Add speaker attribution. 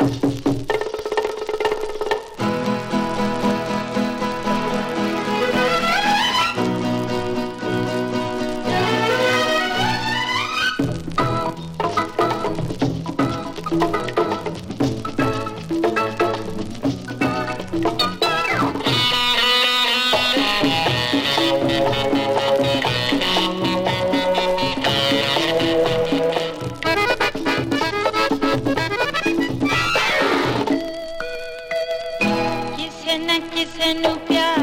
Speaker 1: you किसनु प्यार